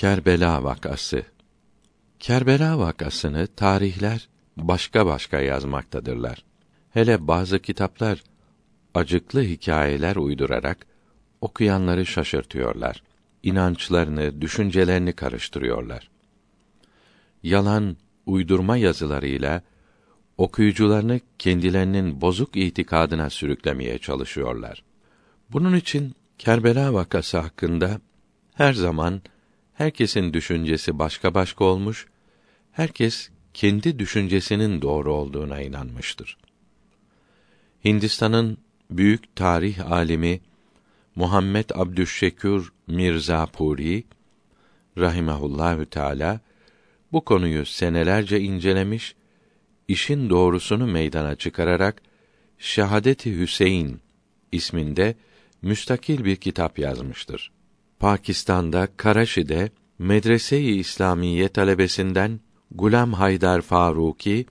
Kerbela vakası Kerbela vakasını tarihler başka başka yazmaktadırlar. Hele bazı kitaplar acıklı hikayeler uydurarak okuyanları şaşırtıyorlar. İnançlarını, düşüncelerini karıştırıyorlar. Yalan, uydurma yazılarıyla okuyucularını kendilerinin bozuk itikadına sürüklemeye çalışıyorlar. Bunun için Kerbela vakası hakkında her zaman herkesin düşüncesi başka başka olmuş, herkes kendi düşüncesinin doğru olduğuna inanmıştır. Hindistan'ın büyük tarih alimi Muhammed Abdüşşekür Mirza Puri rahimehullahü teala bu konuyu senelerce incelemiş, işin doğrusunu meydana çıkararak Şehadeti Hüseyin isminde müstakil bir kitap yazmıştır. Pakistan'da Karaşi'de Medrese-i İslamiye talebesinden Gulam Haydar Faruki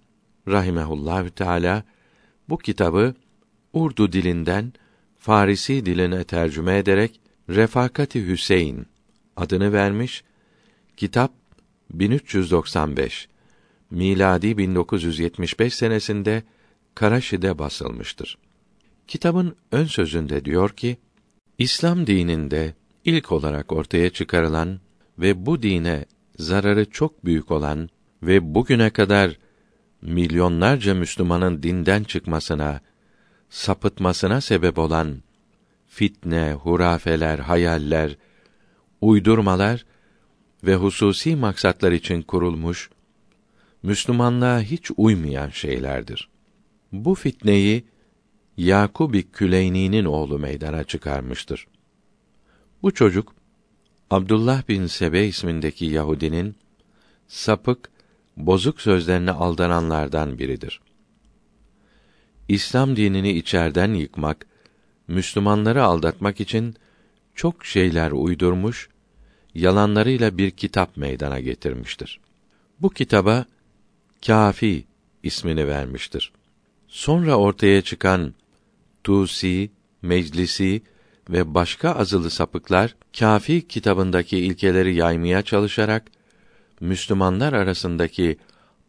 rahimehullahü teala bu kitabı Urdu dilinden Farisi diline tercüme ederek Refakati Hüseyin adını vermiş. Kitap 1395 miladi 1975 senesinde Karaşi'de basılmıştır. Kitabın ön sözünde diyor ki: İslam dininde ilk olarak ortaya çıkarılan ve bu dine zararı çok büyük olan ve bugüne kadar milyonlarca Müslümanın dinden çıkmasına, sapıtmasına sebep olan fitne, hurafeler, hayaller, uydurmalar ve hususi maksatlar için kurulmuş Müslümanlığa hiç uymayan şeylerdir. Bu fitneyi Yakub-i Küleyni'nin oğlu meydana çıkarmıştır. Bu çocuk Abdullah bin Sebe ismindeki Yahudinin sapık, bozuk sözlerine aldananlardan biridir. İslam dinini içerden yıkmak, Müslümanları aldatmak için çok şeyler uydurmuş, yalanlarıyla bir kitap meydana getirmiştir. Bu kitaba Kafi ismini vermiştir. Sonra ortaya çıkan Tusi, Meclisi ve başka azılı sapıklar Kafi kitabındaki ilkeleri yaymaya çalışarak Müslümanlar arasındaki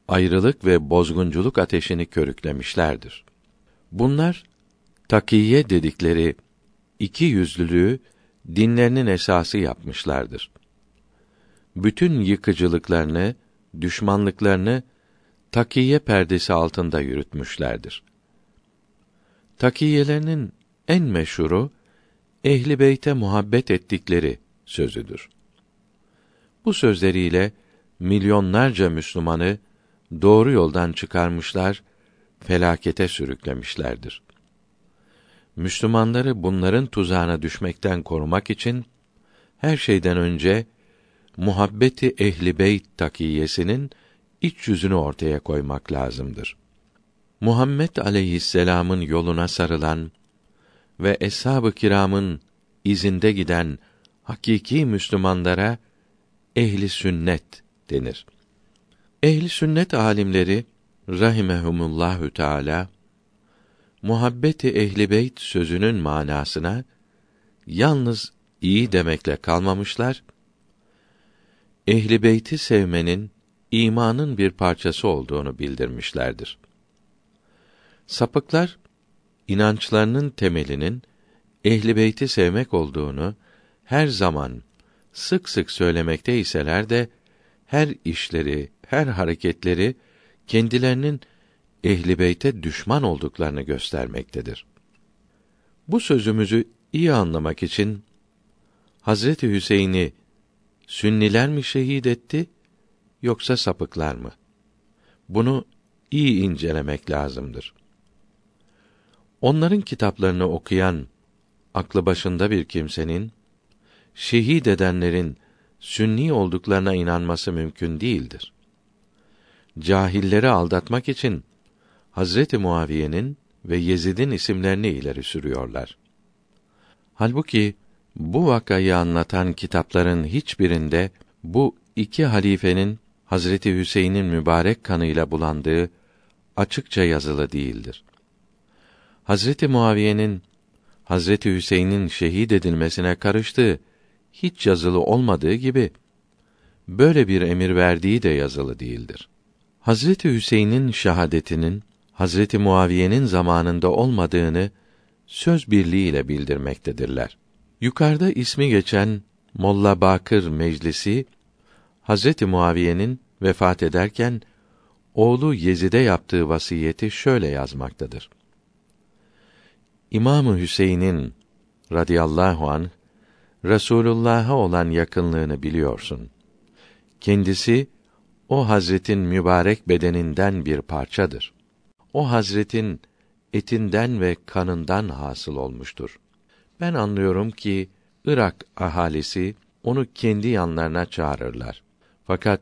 ayrılık ve bozgunculuk ateşini körüklemişlerdir. Bunlar takiye dedikleri iki yüzlülüğü dinlerinin esası yapmışlardır. Bütün yıkıcılıklarını, düşmanlıklarını takiye perdesi altında yürütmüşlerdir. Takiyelerinin en meşhuru ehli beyte muhabbet ettikleri sözüdür. Bu sözleriyle milyonlarca Müslümanı doğru yoldan çıkarmışlar, felakete sürüklemişlerdir. Müslümanları bunların tuzağına düşmekten korumak için her şeyden önce muhabbeti ehli beyt takiyesinin iç yüzünü ortaya koymak lazımdır. Muhammed aleyhisselam'ın yoluna sarılan ve eshab-ı kiramın izinde giden hakiki Müslümanlara ehli sünnet denir. Ehli sünnet alimleri rahimehumullahü teala muhabbeti ehli beyt sözünün manasına yalnız iyi demekle kalmamışlar. Ehli beyti sevmenin imanın bir parçası olduğunu bildirmişlerdir. Sapıklar inançlarının temelinin ehli beyti sevmek olduğunu her zaman sık sık söylemekte iseler de her işleri, her hareketleri kendilerinin ehli beyte düşman olduklarını göstermektedir. Bu sözümüzü iyi anlamak için Hazreti Hüseyin'i Sünniler mi şehit etti yoksa sapıklar mı? Bunu iyi incelemek lazımdır. Onların kitaplarını okuyan aklı başında bir kimsenin şehit edenlerin sünni olduklarına inanması mümkün değildir. Cahilleri aldatmak için Hazreti Muaviye'nin ve Yezid'in isimlerini ileri sürüyorlar. Halbuki bu vakayı anlatan kitapların hiçbirinde bu iki halifenin Hazreti Hüseyin'in mübarek kanıyla bulandığı açıkça yazılı değildir. Hazreti Muaviye'nin Hazreti Hüseyin'in şehit edilmesine karıştığı hiç yazılı olmadığı gibi böyle bir emir verdiği de yazılı değildir. Hazreti Hüseyin'in şahadetinin Hazreti Muaviye'nin zamanında olmadığını söz birliğiyle bildirmektedirler. Yukarıda ismi geçen Molla Bakır Meclisi Hazreti Muaviye'nin vefat ederken oğlu Yezid'e yaptığı vasiyeti şöyle yazmaktadır. İmamı Hüseyin'in radıyallahu an Resulullah'a olan yakınlığını biliyorsun. Kendisi o Hazretin mübarek bedeninden bir parçadır. O Hazretin etinden ve kanından hasıl olmuştur. Ben anlıyorum ki Irak ahalisi onu kendi yanlarına çağırırlar. Fakat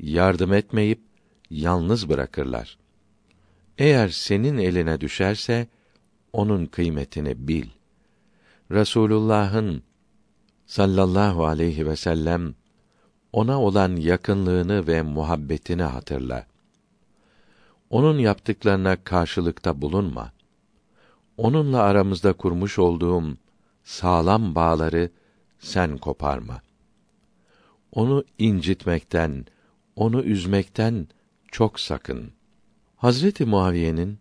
yardım etmeyip yalnız bırakırlar. Eğer senin eline düşerse onun kıymetini bil. Resulullah'ın sallallahu aleyhi ve sellem ona olan yakınlığını ve muhabbetini hatırla. Onun yaptıklarına karşılıkta bulunma. Onunla aramızda kurmuş olduğum sağlam bağları sen koparma. Onu incitmekten, onu üzmekten çok sakın. Hazreti Muaviye'nin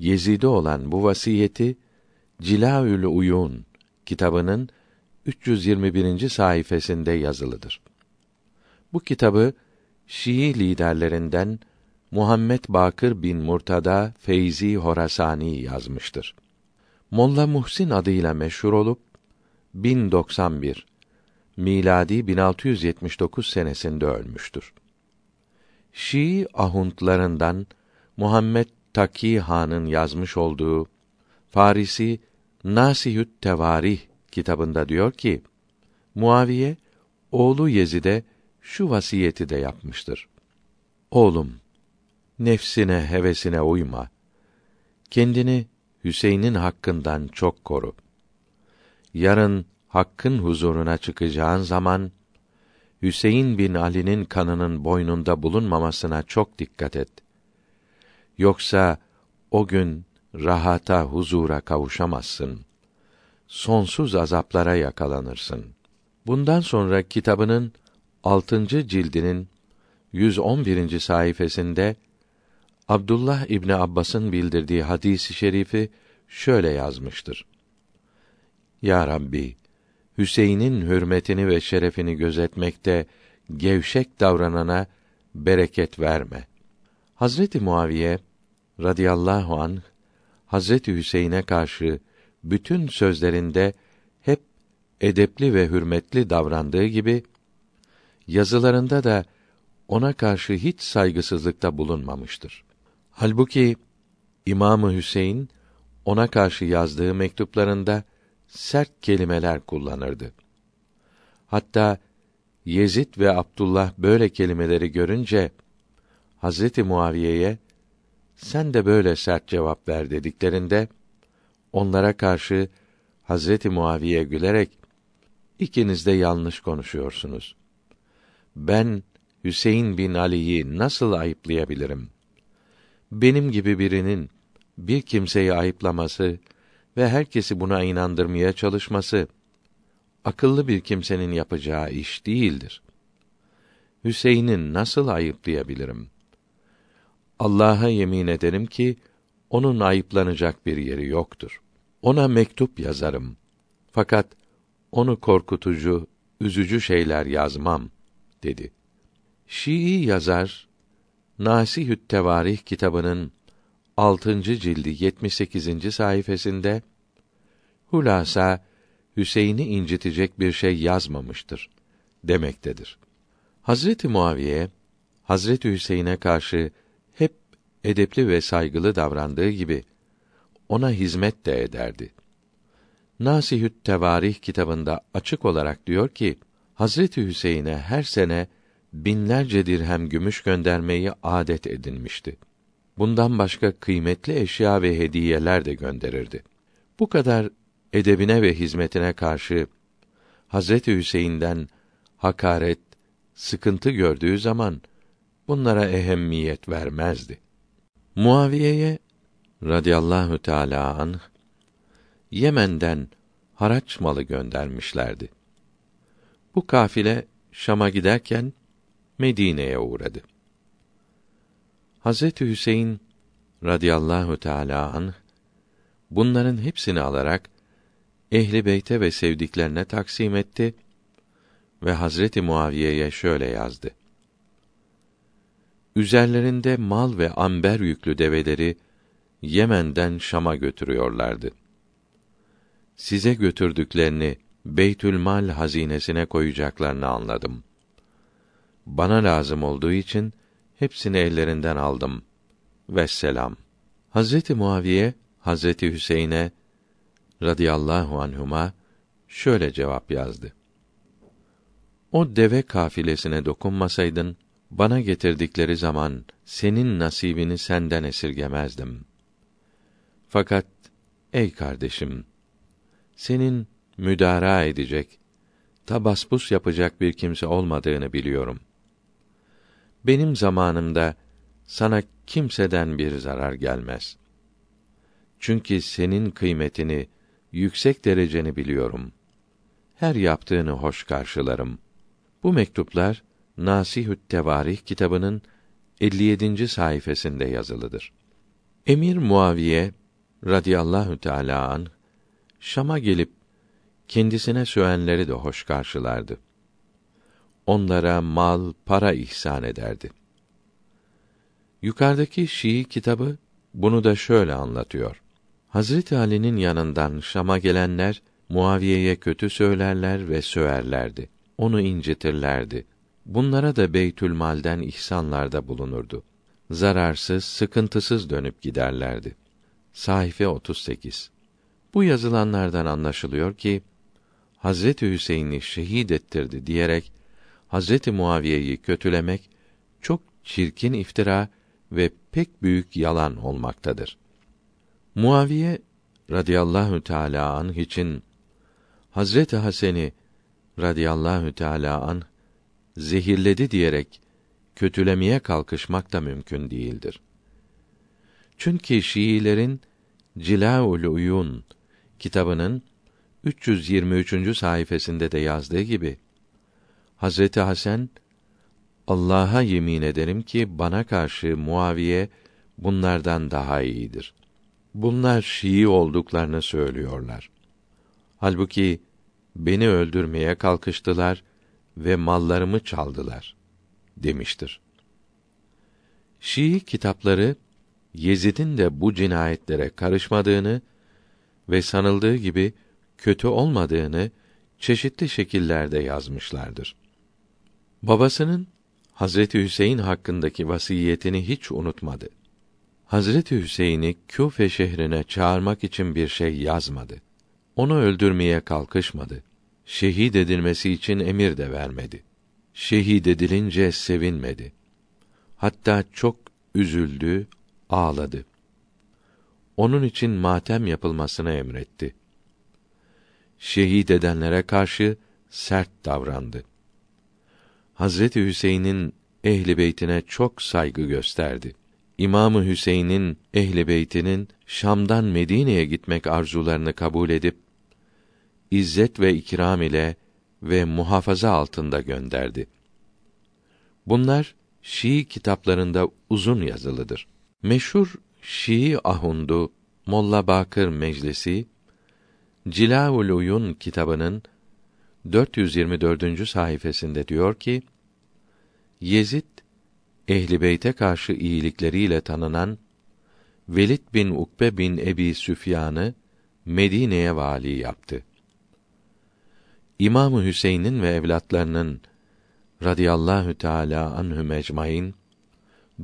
Yezid'e olan bu vasiyeti Cilaül Uyun kitabının 321. sayfasında yazılıdır. Bu kitabı Şii liderlerinden Muhammed Bakır bin Murtada Feyzi Horasani yazmıştır. Molla Muhsin adıyla meşhur olup 1091 miladi 1679 senesinde ölmüştür. Şii ahuntlarından Muhammed Taki Han'ın yazmış olduğu Farisi Nasihü't Tevarih kitabında diyor ki Muaviye oğlu Yezid'e şu vasiyeti de yapmıştır. Oğlum, nefsine, hevesine uyma. Kendini Hüseyin'in hakkından çok koru. Yarın hakkın huzuruna çıkacağın zaman Hüseyin bin Ali'nin kanının boynunda bulunmamasına çok dikkat et. Yoksa o gün rahata, huzura kavuşamazsın. Sonsuz azaplara yakalanırsın. Bundan sonra kitabının altıncı cildinin 111. sayfasında Abdullah İbni Abbas'ın bildirdiği hadisi şerifi şöyle yazmıştır. Ya Rabbi, Hüseyin'in hürmetini ve şerefini gözetmekte gevşek davranana bereket verme. Hazreti Muaviye radıyallahu an Hazreti Hüseyin'e karşı bütün sözlerinde hep edepli ve hürmetli davrandığı gibi yazılarında da ona karşı hiç saygısızlıkta bulunmamıştır. Halbuki İmamı Hüseyin ona karşı yazdığı mektuplarında sert kelimeler kullanırdı. Hatta Yezid ve Abdullah böyle kelimeleri görünce Hazreti Muaviye'ye sen de böyle sert cevap ver dediklerinde onlara karşı Hazreti Muaviye gülerek ikiniz de yanlış konuşuyorsunuz. Ben Hüseyin bin Ali'yi nasıl ayıplayabilirim? Benim gibi birinin bir kimseyi ayıplaması ve herkesi buna inandırmaya çalışması akıllı bir kimsenin yapacağı iş değildir. Hüseyin'in nasıl ayıplayabilirim? Allah'a yemin ederim ki onun ayıplanacak bir yeri yoktur. Ona mektup yazarım. Fakat onu korkutucu, üzücü şeyler yazmam dedi. Şii yazar Nasihü't Tevarih kitabının 6. cildi 78. sayfasında hulasa Hüseyin'i incitecek bir şey yazmamıştır demektedir. Hazreti Muaviye Hazreti Hüseyin'e karşı edepli ve saygılı davrandığı gibi ona hizmet de ederdi. Nasihü't Tevarih kitabında açık olarak diyor ki Hazreti Hüseyin'e her sene binlerce dirhem gümüş göndermeyi adet edinmişti. Bundan başka kıymetli eşya ve hediyeler de gönderirdi. Bu kadar edebine ve hizmetine karşı Hazreti Hüseyin'den hakaret, sıkıntı gördüğü zaman bunlara ehemmiyet vermezdi. Muaviye'ye radıyallahu teala anh Yemen'den haraç malı göndermişlerdi. Bu kafile Şam'a giderken Medine'ye uğradı. Hazreti Hüseyin radıyallahu teala anh bunların hepsini alarak ehli beyte ve sevdiklerine taksim etti ve Hazreti Muaviye'ye şöyle yazdı. Üzerlerinde mal ve amber yüklü develeri Yemen'den Şam'a götürüyorlardı. Size götürdüklerini Beytülmal hazinesine koyacaklarını anladım. Bana lazım olduğu için hepsini ellerinden aldım. Vesselam. Hazreti Muaviye Hazreti Hüseyin'e radıyallahu anhuma şöyle cevap yazdı. O deve kafilesine dokunmasaydın bana getirdikleri zaman senin nasibini senden esirgemezdim. Fakat ey kardeşim senin müdara edecek, tabaspus yapacak bir kimse olmadığını biliyorum. Benim zamanımda sana kimseden bir zarar gelmez. Çünkü senin kıymetini, yüksek dereceni biliyorum. Her yaptığını hoş karşılarım. Bu mektuplar Nasihü't Tevarih kitabının 57. sayfasında yazılıdır. Emir Muaviye radıyallahu teala an Şam'a gelip kendisine sövenleri de hoş karşılardı. Onlara mal, para ihsan ederdi. Yukarıdaki Şii kitabı bunu da şöyle anlatıyor. Hazreti Ali'nin yanından Şam'a gelenler Muaviye'ye kötü söylerler ve söverlerdi. Onu incitirlerdi. Bunlara da Beytül Mal'den ihsanlarda bulunurdu. Zararsız, sıkıntısız dönüp giderlerdi. Sayfa 38. Bu yazılanlardan anlaşılıyor ki Hazreti Hüseyin'i şehit ettirdi diyerek Hazreti Muaviye'yi kötülemek çok çirkin iftira ve pek büyük yalan olmaktadır. Muaviye radıyallahu teala anh için Hazreti Hasen'i radıyallahu teala anh zehirledi diyerek kötülemeye kalkışmak da mümkün değildir. Çünkü Şiilerin Cilaul Uyun kitabının 323. sayfasında da yazdığı gibi Hazreti Hasan Allah'a yemin ederim ki bana karşı Muaviye bunlardan daha iyidir. Bunlar Şii olduklarını söylüyorlar. Halbuki beni öldürmeye kalkıştılar ve mallarımı çaldılar demiştir. Şii kitapları Yezid'in de bu cinayetlere karışmadığını ve sanıldığı gibi kötü olmadığını çeşitli şekillerde yazmışlardır. Babasının Hazreti Hüseyin hakkındaki vasiyetini hiç unutmadı. Hazreti Hüseyin'i Küfe şehrine çağırmak için bir şey yazmadı. Onu öldürmeye kalkışmadı. Şehit edilmesi için emir de vermedi. Şehit edilince sevinmedi. Hatta çok üzüldü, ağladı. Onun için matem yapılmasını emretti. Şehit edenlere karşı sert davrandı. Hazreti Hüseyin'in ehli beytine çok saygı gösterdi. İmamı Hüseyin'in ehli beytinin Şam'dan Medine'ye gitmek arzularını kabul edip izzet ve ikram ile ve muhafaza altında gönderdi. Bunlar Şii kitaplarında uzun yazılıdır. Meşhur Şii ahundu Molla Bakır Meclisi Cilaul Uyun kitabının 424. sayfasında diyor ki: Yezid Ehli Beyt'e karşı iyilikleriyle tanınan Velid bin Ukbe bin Ebi Süfyan'ı Medine'ye vali yaptı. İmamı Hüseyin'in ve evlatlarının radıyallahu teala anhü mecmain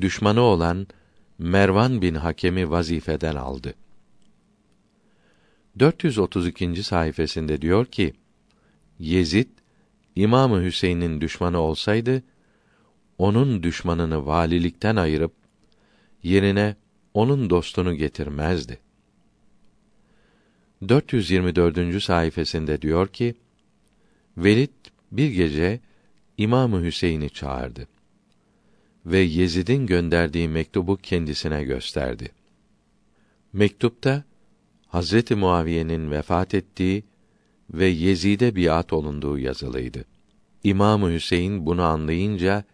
düşmanı olan Mervan bin Hakem'i vazifeden aldı. 432. sayfasında diyor ki: Yezid İmamı Hüseyin'in düşmanı olsaydı onun düşmanını valilikten ayırıp yerine onun dostunu getirmezdi. 424. sayfasında diyor ki: Velid bir gece İmamı Hüseyin'i çağırdı ve Yezid'in gönderdiği mektubu kendisine gösterdi. Mektupta Hazreti Muaviye'nin vefat ettiği ve Yezid'e biat olunduğu yazılıydı. İmamı Hüseyin bunu anlayınca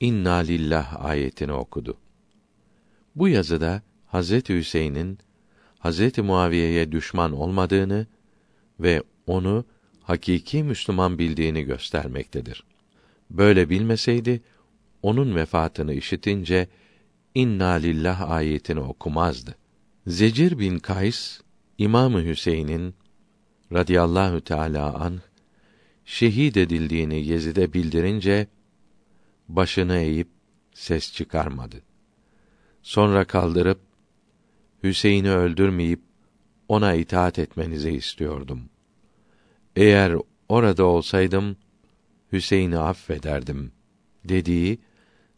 İnna lillah ayetini okudu. Bu yazıda Hazreti Hüseyin'in Hazreti Muaviye'ye düşman olmadığını ve onu hakiki Müslüman bildiğini göstermektedir. Böyle bilmeseydi onun vefatını işitince İnna lillah ayetini okumazdı. Zecir bin Kays İmamı Hüseyin'in radıyallahu teala an şehit edildiğini Yezid'e bildirince başını eğip ses çıkarmadı. Sonra kaldırıp Hüseyin'i öldürmeyip ona itaat etmenizi istiyordum. Eğer orada olsaydım Hüseyin'i affederdim dediği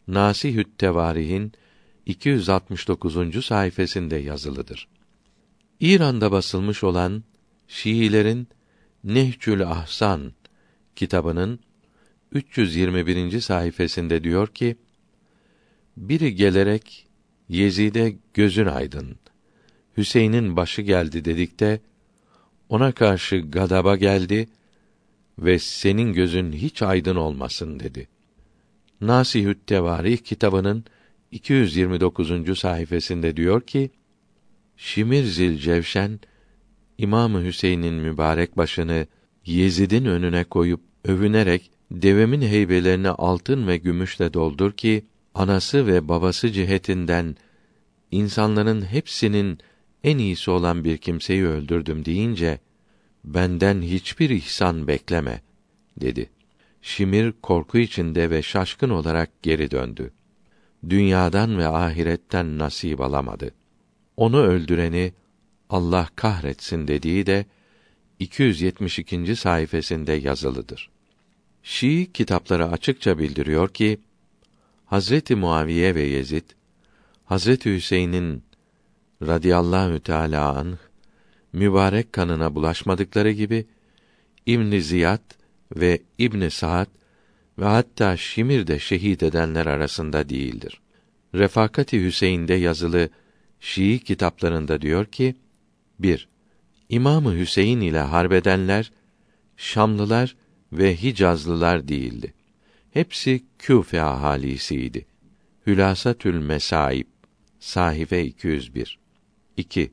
Nasihü't Tevarih'in 269. sayfasında yazılıdır. İran'da basılmış olan Şiilerin Nehcül Ahsan kitabının 321. sayfasında diyor ki: Biri gelerek Yezid'e gözün aydın. Hüseyin'in başı geldi dedikte ona karşı gadaba geldi ve senin gözün hiç aydın olmasın dedi. Nasihü't Tevarih kitabının 229. sayfasında diyor ki: Şimir Zil Cevşen İmamı Hüseyin'in mübarek başını Yezid'in önüne koyup övünerek devemin heybelerini altın ve gümüşle doldur ki anası ve babası cihetinden insanların hepsinin en iyisi olan bir kimseyi öldürdüm deyince benden hiçbir ihsan bekleme dedi. Şimir korku içinde ve şaşkın olarak geri döndü. Dünyadan ve ahiretten nasip alamadı. Onu öldüreni Allah kahretsin dediği de 272. sayfasında yazılıdır. Şii kitapları açıkça bildiriyor ki Hazreti Muaviye ve Yezid Hazreti Hüseyin'in radıyallahu teala anh mübarek kanına bulaşmadıkları gibi İbn Ziyad ve İbn Saad ve hatta Şimir de şehit edenler arasında değildir. Refakati Hüseyin'de yazılı Şii kitaplarında diyor ki: 1. İmamı Hüseyin ile harbedenler Şamlılar ve Hicazlılar değildi. Hepsi Küfe ahalisiydi. Hülasatül Mesaib Sahife 201 2.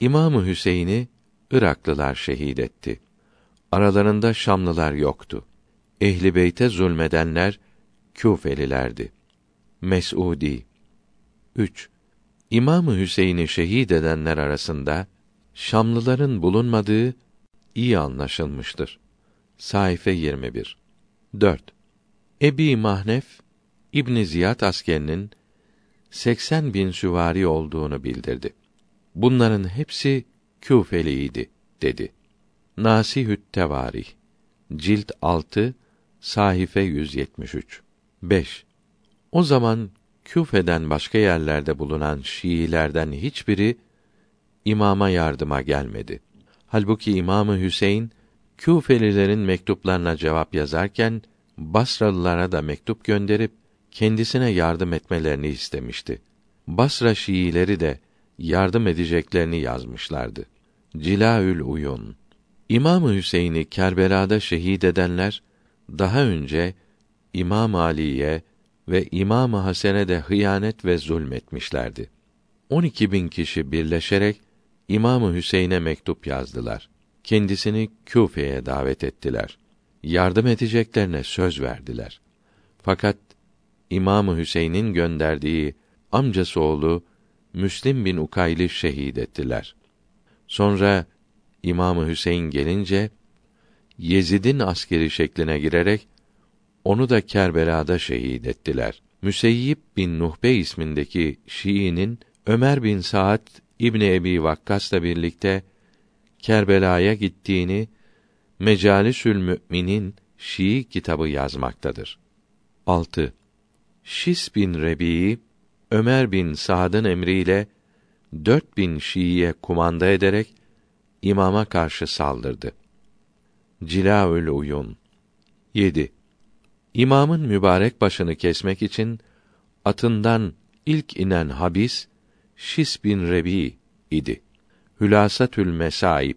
İmamı Hüseyin'i Iraklılar şehit etti. Aralarında Şamlılar yoktu. Ehli beyte zulmedenler Küfelilerdi. Mes'udi 3. İmamı Hüseyin'i şehit edenler arasında Şamlıların bulunmadığı iyi anlaşılmıştır. Sayfa 21. 4. Ebi Mahnef İbn Ziyad askerinin 80 bin süvari olduğunu bildirdi. Bunların hepsi Küfeliydi dedi. Nasihü't Tevarih Cilt 6 Sahife 173 5. O zaman Küfe'den başka yerlerde bulunan Şiilerden hiçbiri imama yardıma gelmedi. Halbuki İmamı Hüseyin Küfelilerin mektuplarına cevap yazarken Basralılara da mektup gönderip kendisine yardım etmelerini istemişti. Basra Şiileri de yardım edeceklerini yazmışlardı. Cilaül Uyun İmamı Hüseyin'i Kerbela'da şehit edenler daha önce İmam Ali'ye ve İmam Hasen'e de hıyanet ve zulmetmişlerdi. 12 bin kişi birleşerek İmamı Hüseyin'e mektup yazdılar. Kendisini Küfe'ye davet ettiler. Yardım edeceklerine söz verdiler. Fakat İmamı Hüseyin'in gönderdiği amcası oğlu Müslim bin Ukayl'i şehit ettiler. Sonra İmamı Hüseyin gelince Yezid'in askeri şekline girerek onu da Kerbela'da şehit ettiler. Müseyyib bin Nuhbe ismindeki Şii'nin Ömer bin Saad İbni Ebi Vakkas'la birlikte Kerbela'ya gittiğini Mecalisül Mü'minin Şii kitabı yazmaktadır. 6. Şis bin Rebi'yi Ömer bin Sa'd'ın emriyle dört bin Şii'ye kumanda ederek imama karşı saldırdı. Cilaül Uyun 7. İmamın mübarek başını kesmek için atından ilk inen habis Şis bin Rebi idi. Hülasatül Mesaib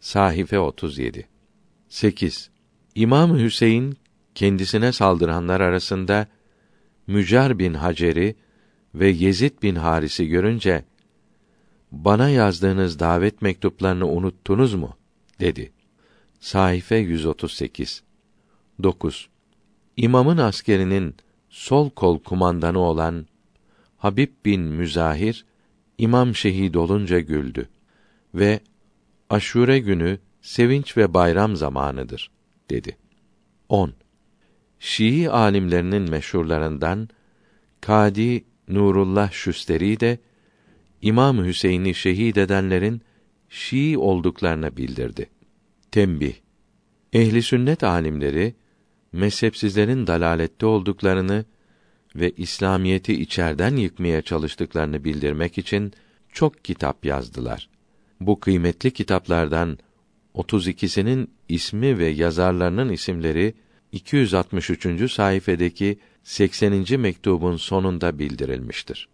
Sahife 37 8. İmam Hüseyin kendisine saldıranlar arasında Mücar bin Hacer'i ve Yezid bin Haris'i görünce bana yazdığınız davet mektuplarını unuttunuz mu? dedi. Sayfa 138. 9. İmamın askerinin sol kol kumandanı olan Habib bin Müzahir imam şehit olunca güldü ve Aşure günü sevinç ve bayram zamanıdır dedi. 10. Şii alimlerinin meşhurlarından Kadi Nurullah Şüsteri de İmam Hüseyin'i şehit edenlerin Şii olduklarını bildirdi. Tembih. Ehli sünnet alimleri mezhepsizlerin dalalette olduklarını ve İslamiyeti içerden yıkmaya çalıştıklarını bildirmek için çok kitap yazdılar. Bu kıymetli kitaplardan 32'sinin ismi ve yazarlarının isimleri 263. sayfedeki 80. mektubun sonunda bildirilmiştir.